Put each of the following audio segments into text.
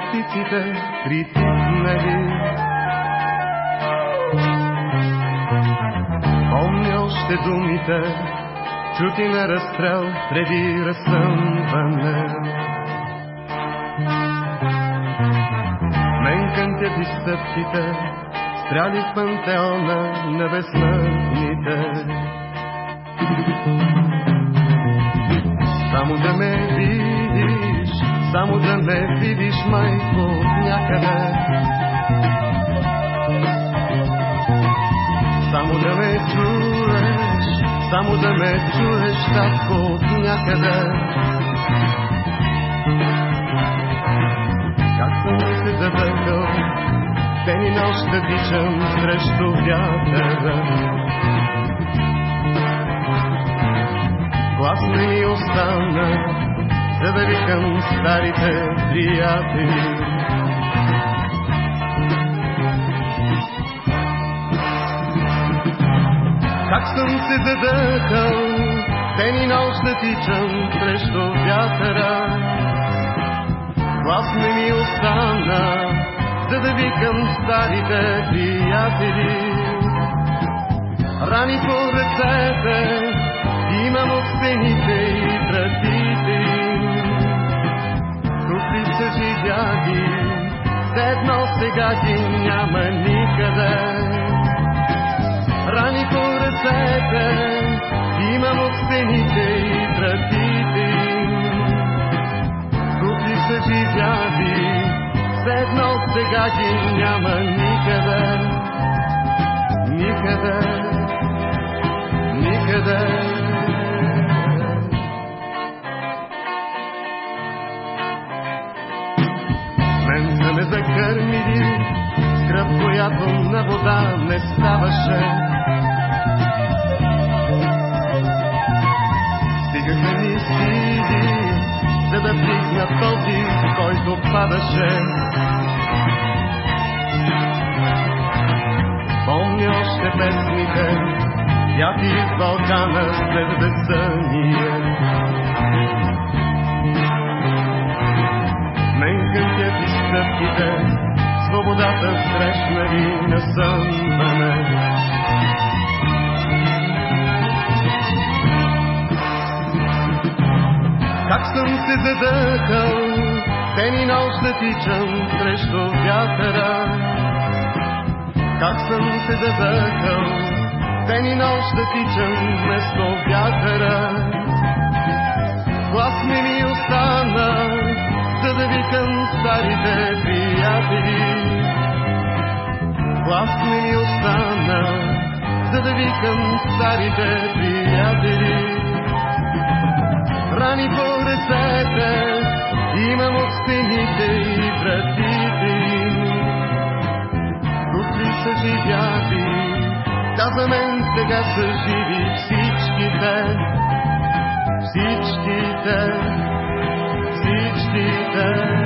птиците притихнали. Помня още думите, чути на разстрел преди разсъмване. Менканте стъпките, стряли в пантеона на безсмъртните. Само да ме видиш, майко, някъде. Само да ме чуеш, само да ме чуеш, татко, от някъде. Как съм се завъркал, ден и нощ да тичам срещу вятъра. Глас не ми остана, за да викам старите приятели. Как съм се задъхал, ден и нощ да тичам срещу вятъра. Глас не ми остана, за да викам старите приятели. Рани по ръцете, имам от стените и вратите са живяли, седнал сега ги няма никъде. Рани по ръцете, имам от стените и вратите им. Тук са живяли, седнал сега ги няма никъде. Ставаше. Стигаха ми сили, за да вдигна този, който падаше. Помня още песните, пяти из Балкана след безсъние. Ден и нощ да тичам срещу вятъра. Как съм се задъхал, ден и нощ да тичам вместо вятъра. Глас не ми остана, за да викам старите приятели. Глас не ми остана, за да викам старите приятели. Рани по ръцете, имам от стените и вратите им. Тук ли са живяли, да за мен сега са живи всичките, всичките, всичките.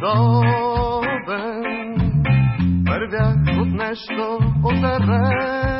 подобен. Вървях от нещо отървен.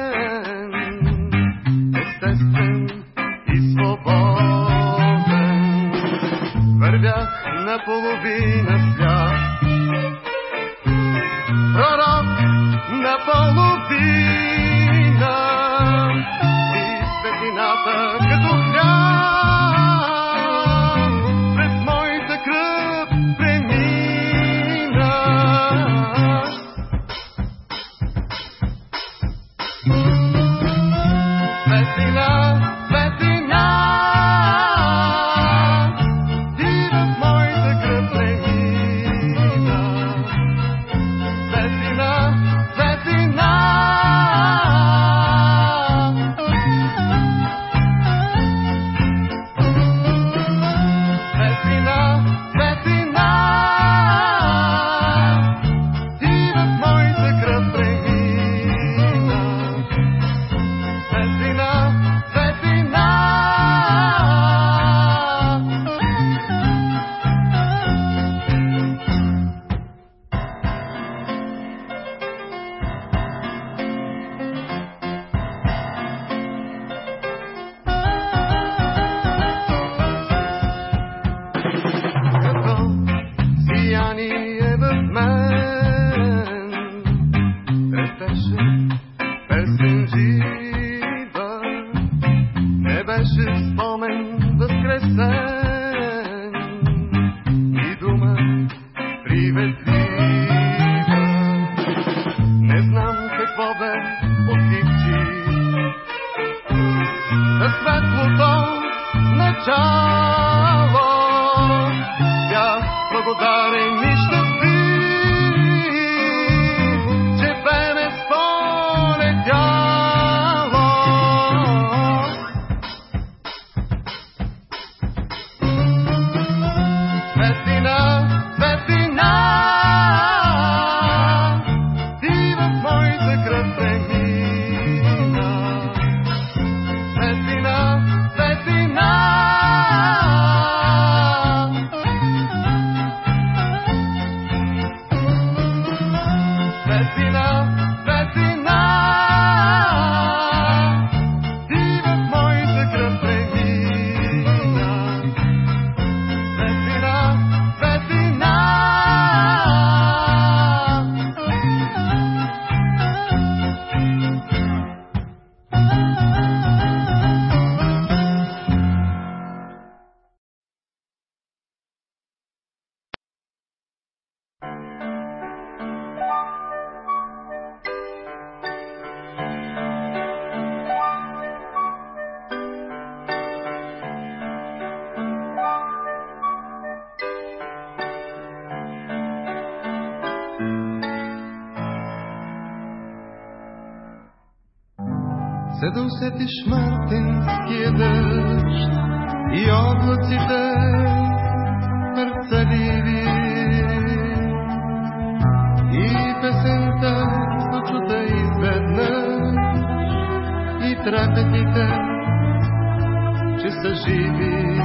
Живи.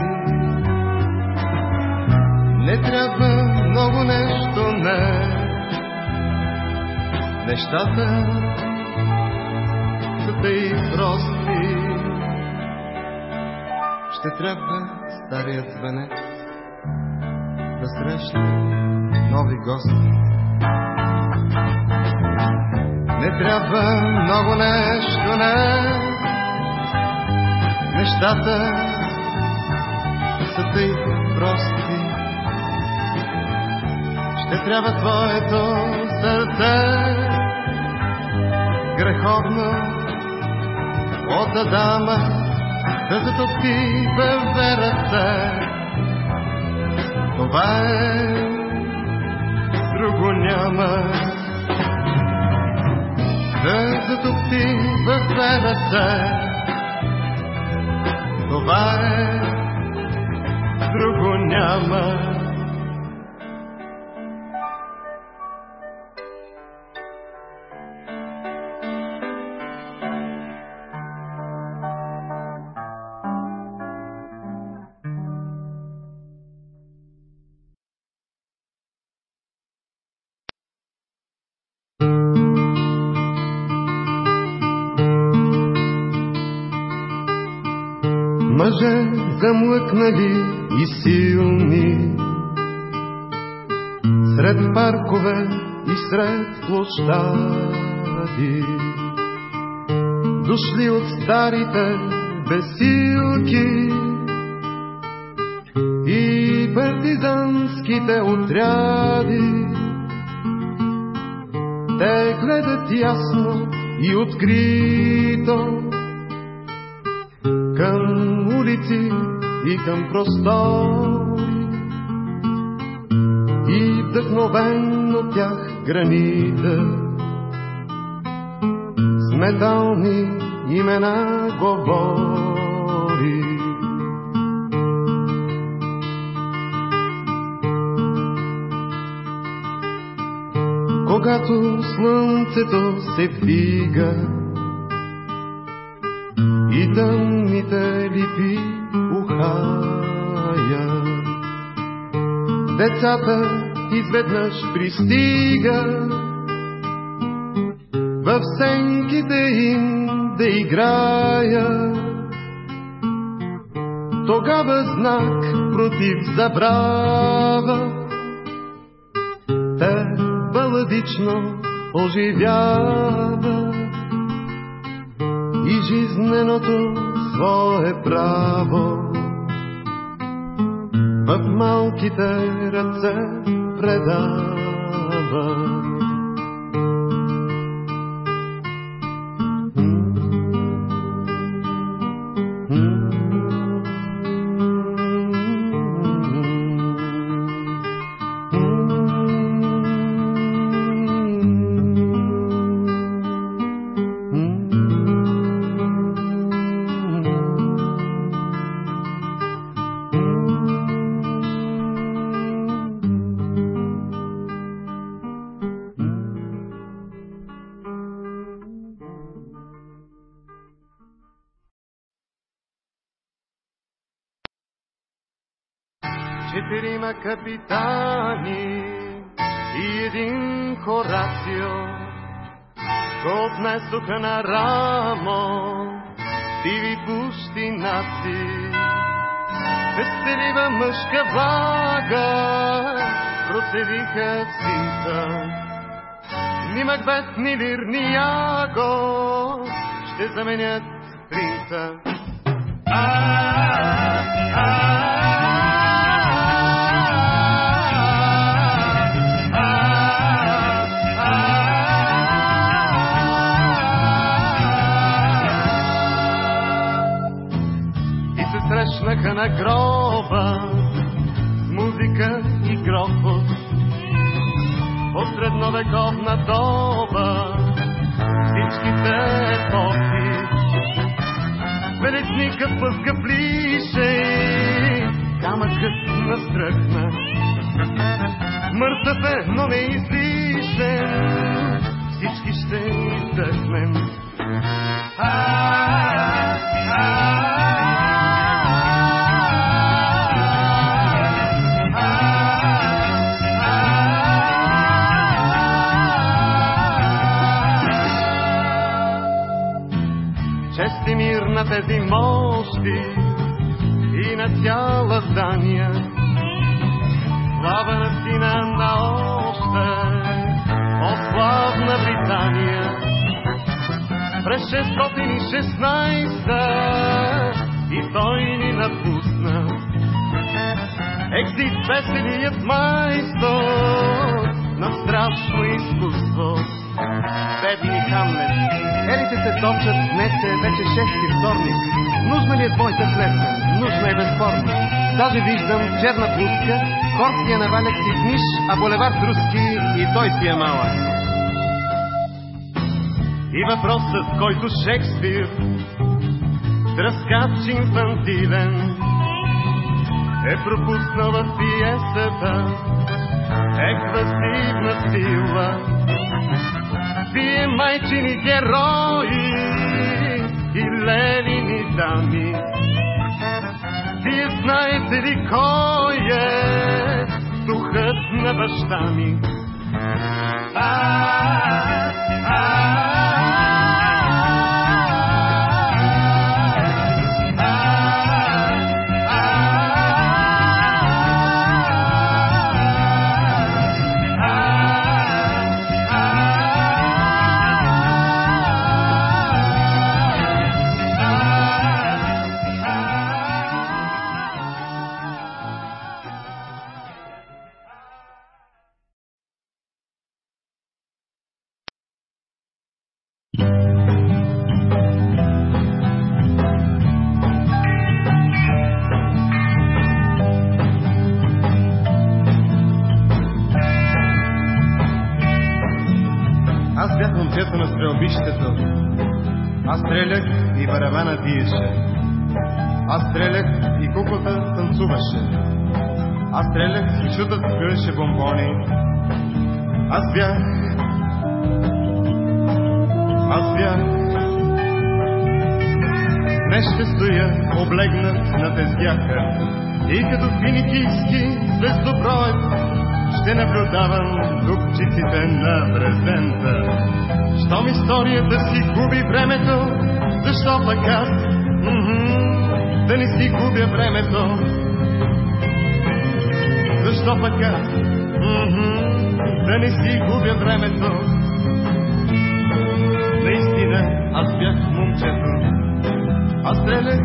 Не трябва много нещо, не. Нещата са тъй прости. Ще трябва старият звънец да срещне нови гости. Не трябва много нещо, не. Нещата са тъй прости. Ще трябва твоето сърце греховно от Адама да затопи във верата. Това е, друго няма. Да затопи във верата. Това е, друго няма. Площади, дошли от старите бесилки и партизанските отряди. Те гледат ясно и открито към улици и към простори и вдъхновен от тях гранита с метални имена говори. Когато слънцето се вдига и тъмните липи ухая. Децата изведнъж пристига в сенките им да играя. Тогава знак против забрава те баладично оживява жизненото свое право. В малките ръце enredar. Капитани и един Хорацио го отнесоха на рамо сиви пущинаци. Веселива мъжка вага процедиха синта. Ни Макбет, ни Лир, ни Яго ще заменят принца. Срещнаха на гроба музика и грохот. От средновековна доба всичките епохи Величникът пъска ближе, камъкът настръхна. Мъртъв е, но не излишен, всички ще издъхнем. Чести тези мощи и на цяла Дания. Слава на сина на още, о славна Британия. През 616 и той ни напусна. Екзит веселият майстор на страшно изкуство. Бедни Хамлет, се топчат, днес е вече шести вторник. Нужна ли е твоята клетка? Нужна е безспорно. Даже виждам черна блузка, хорския наваляк си книж, а булевард руски и той си е малък. И въпросът, който Шекспир разказ инфантилен е пропуснал в пиесата еквасивна сила. Вие майчини герои и лелини дами, вие знаете ли кой е духът на баща ми? А, а, биеше. Аз стрелях и куклата танцуваше. Аз стрелях и чудът пиеше бомбони. Аз бях... Аз бях... Днес ще стоя облегнат на тезгяха и като финикийски звездоброят ще наблюдавам дупчиците на брезента. Щом историята си губи времето, защо пък аз да не си губя времето? Защо пък аз да не си губя времето? Наистина аз бях момчето, стрелях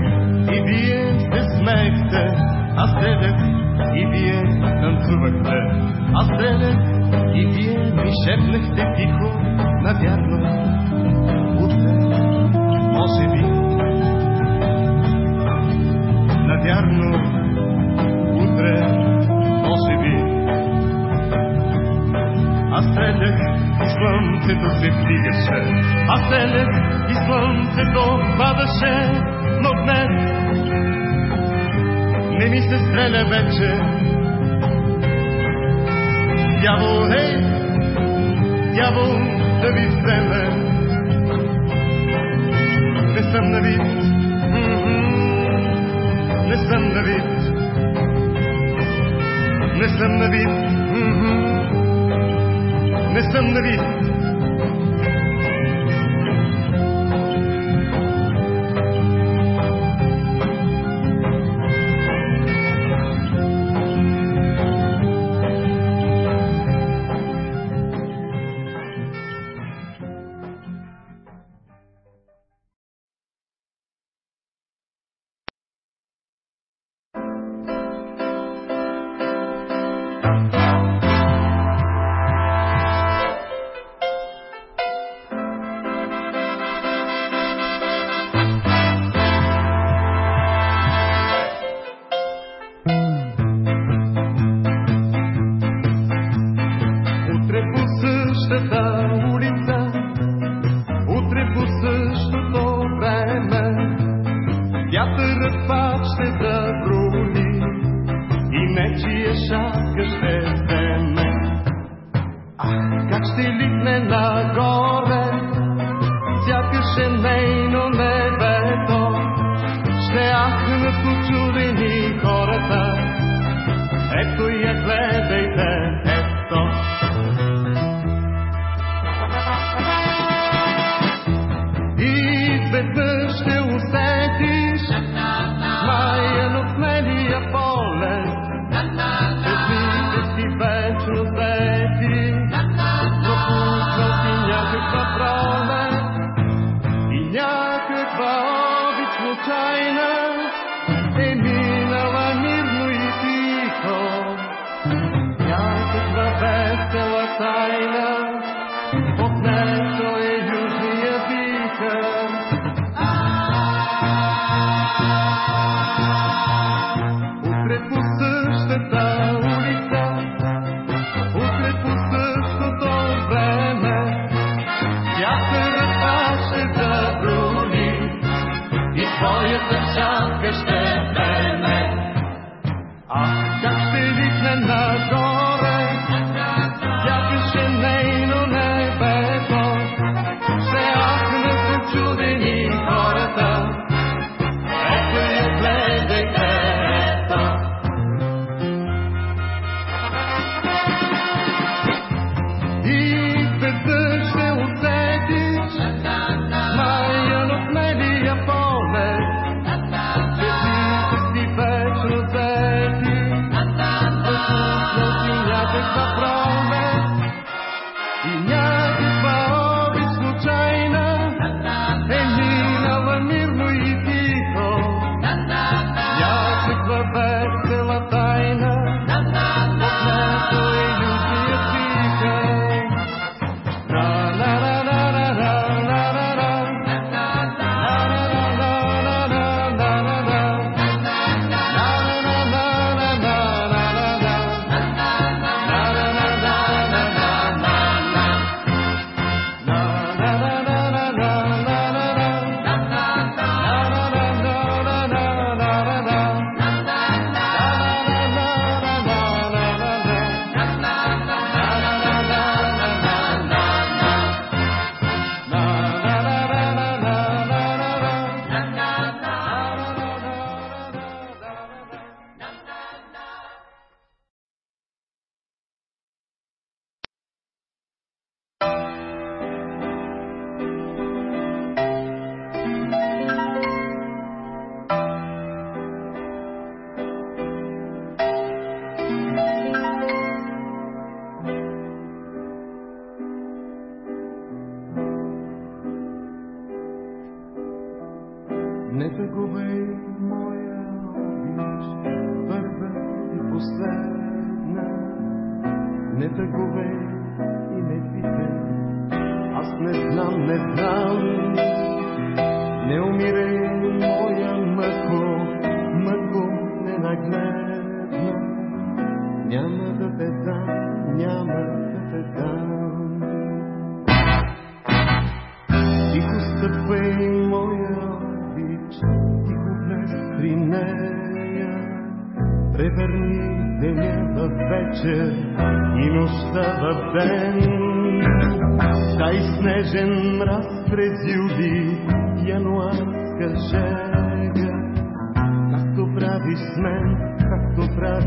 и вие се смеехте. Аз стрелях и вие танцувахте. Аз стрелях и вие ми шепнахте тихо, навярно. Утре, може би, навярно, утре, може би. Аз стрелях и слънцето се вдигаше. Аз стрелях и слънцето падаше, но днес не ми се стреля вече. Дявол, ей, дявол да ви вземе. Съм на вид, не съм на вид, не съм на вид, не съм на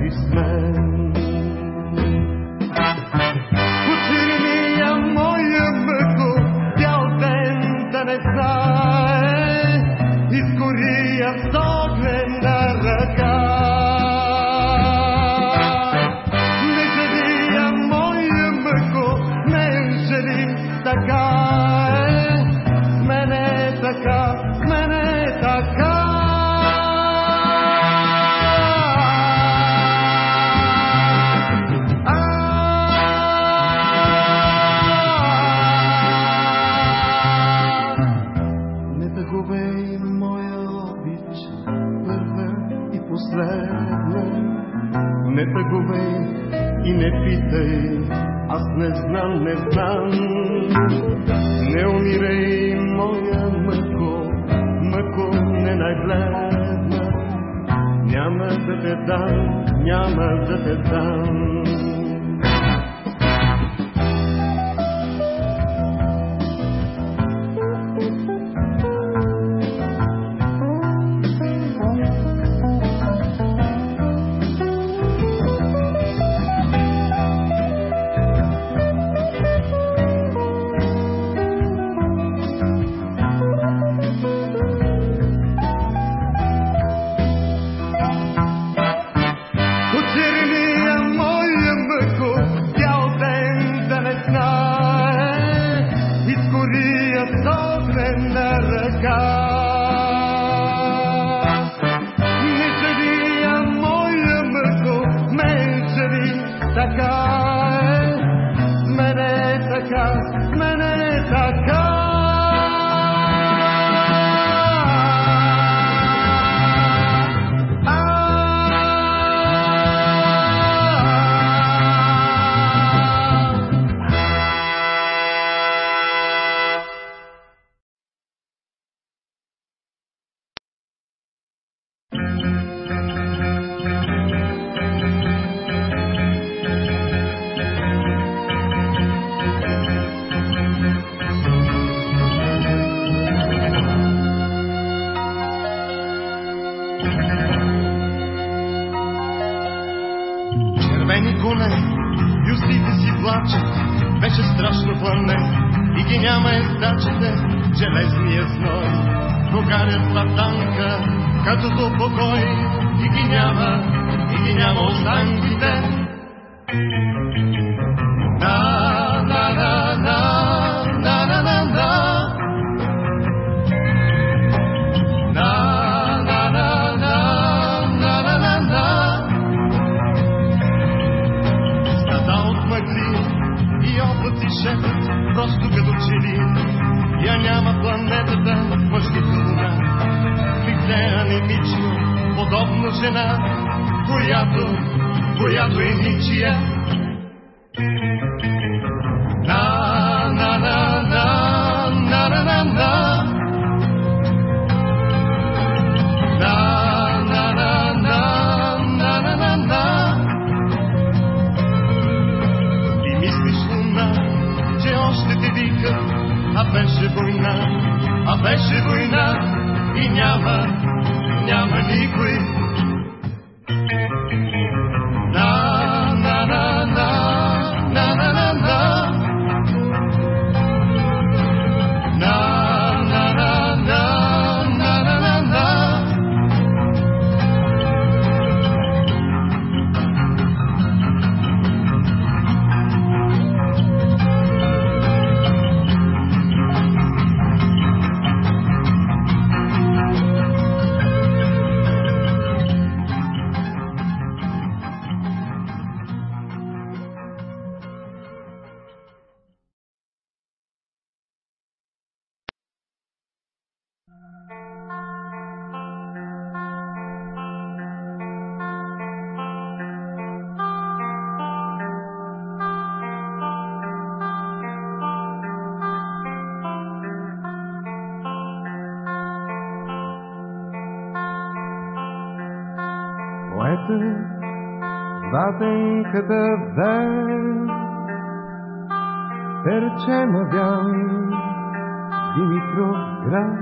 policeman като покой и ги няма, и ги няма останка. беше война и няма, няма никой. Вид. се ватенката вен, перчема вян, Димитров град.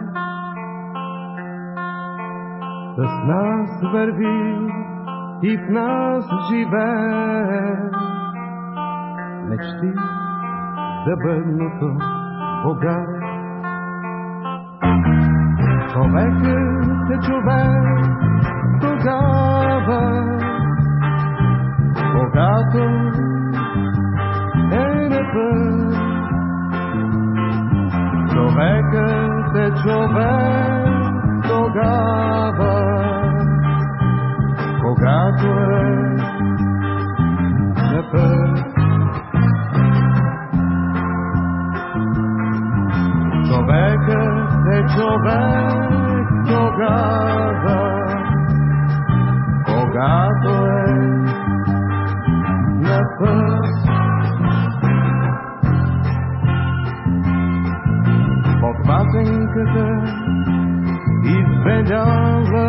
С нас върви и в нас живее мечти за бъдното богат. Човекът е човек тогава, когато е на път. Човекът е човек тогава, когато е на път. Човекът е човек тогава, когато е на път. Под пасенката изведява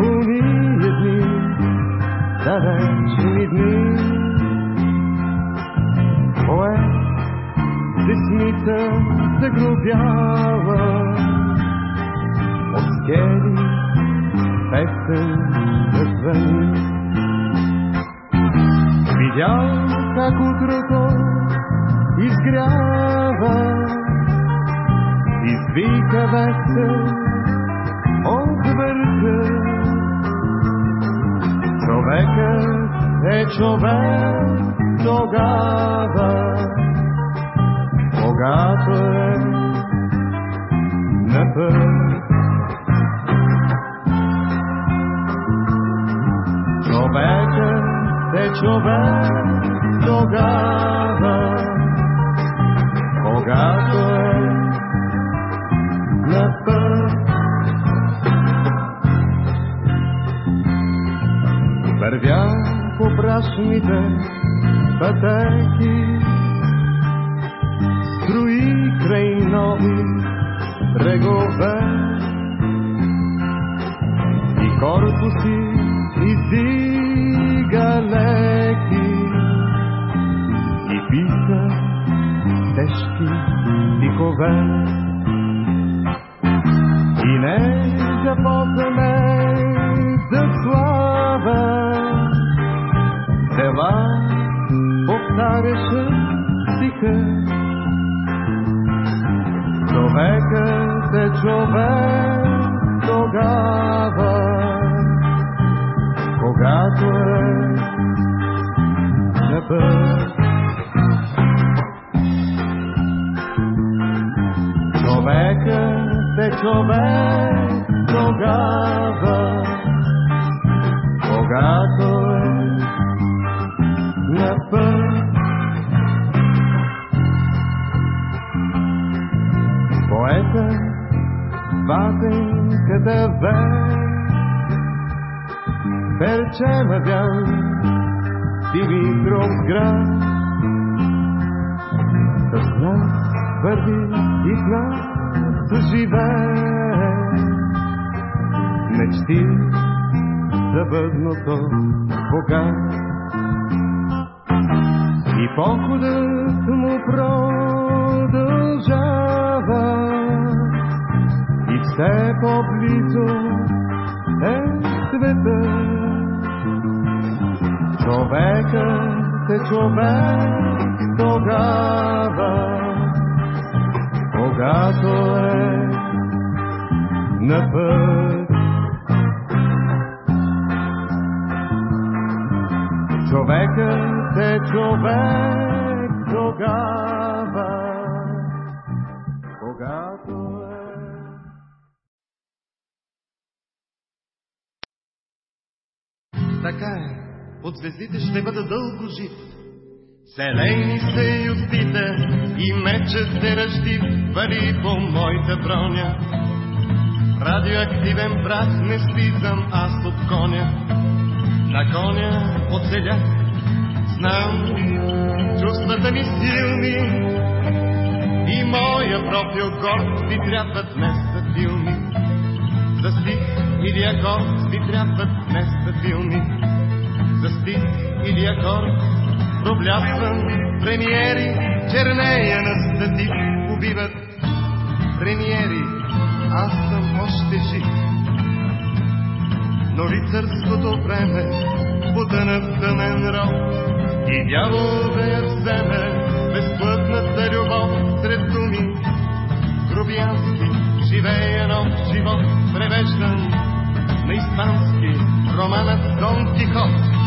уния дни, далечни дни. Поет десница заглобява от скели Как утрото изгрява, извика вече от върха. Човекът е човек Вървя по прашните пътеки, строи край нови брегове. И корпуси издига леки. И писа тежки стихове. И не започваме за слава, дела повтаряше стиха. Човекът е човек тогава, когато е на път. Човекът е човек тогава, когато е Поета ватенката ве, перчема вян, Димитров град. С нас върви и с нас живее. Мечти за бъдното бога. И походът му продължава все по-близо е света. Човекът е човек тогава, когато е на път. Човекът е човек тогава, Така е, под звездите ще бъда дълго жив. Зелени са юздите и мечът е ръщив, вали по моята броня. Радиоактивен прах не слизам аз от коня. На коня оцелях, знам, чувствата ми силни и моя профил горд ти трябва днес за филми. За стих или акорд ви трябват днес филми. За стих или акорд проблясвам премиери, чернея на статик убиват премиери, аз съм още жив. Но лицарското време потъна в тъмен рок и дявол да я вземе безплътната любов сред думи. Грубиянски живея нов живот, превеждан на испански романът Дон Кихот.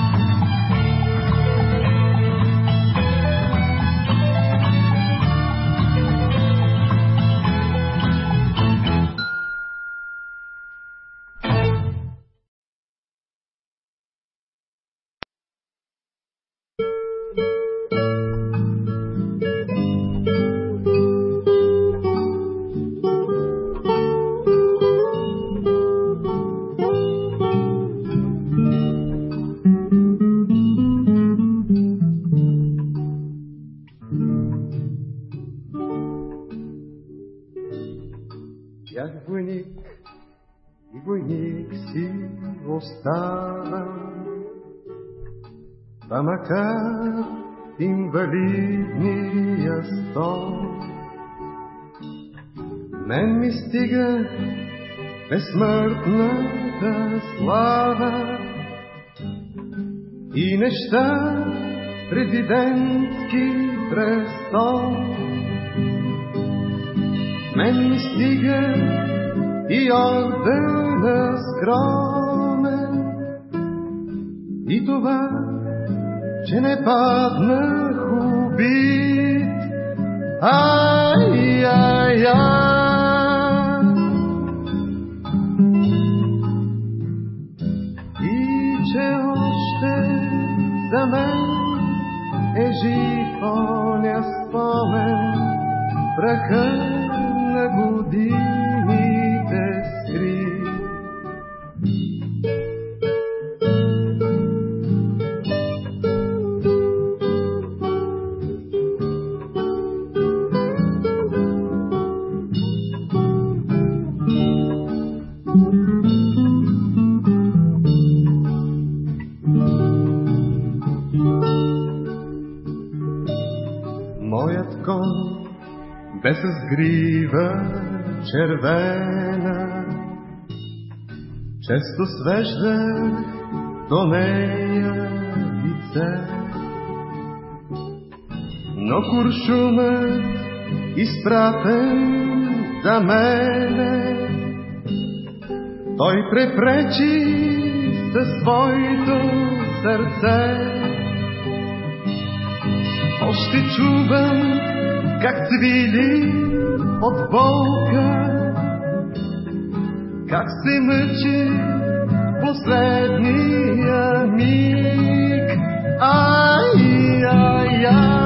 А макар инвалидния стол. Мен ми стига безсмъртната слава и неща президентски престол. Мен ми стига и ордена скромен и това че не паднах убит. Ай, ай, ай. И че още за мен е жив оня спомен, праха на годините грива червена. Често свеждах до нея лице, но куршумът изпратен за мене, той препречи със своето сърце. Още чувам как свили от болка, как се мъчи последния миг. Ай, ай, ай.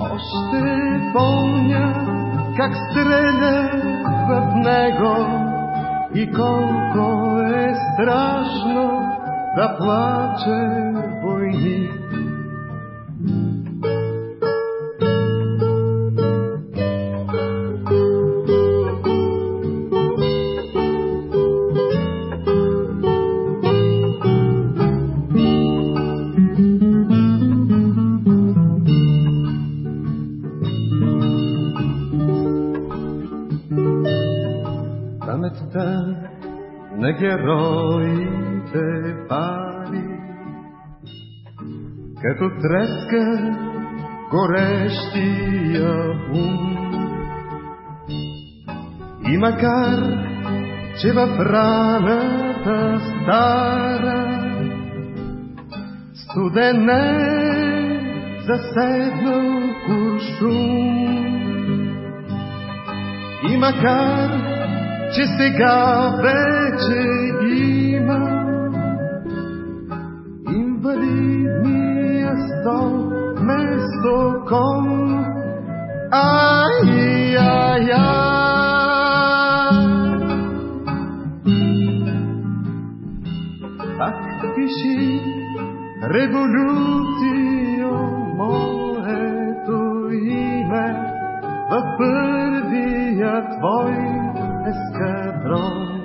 Още помня как стреля в него и колко е страшно да плаче He. Tam ten, ne като треска горещия ум. И макар, че в раната стара студене заседнал куршум, и макар, че сега вече има стол вместо кон. Ай, ай, ай. Пак пиши революцио моето име, в първия твой ескадрон.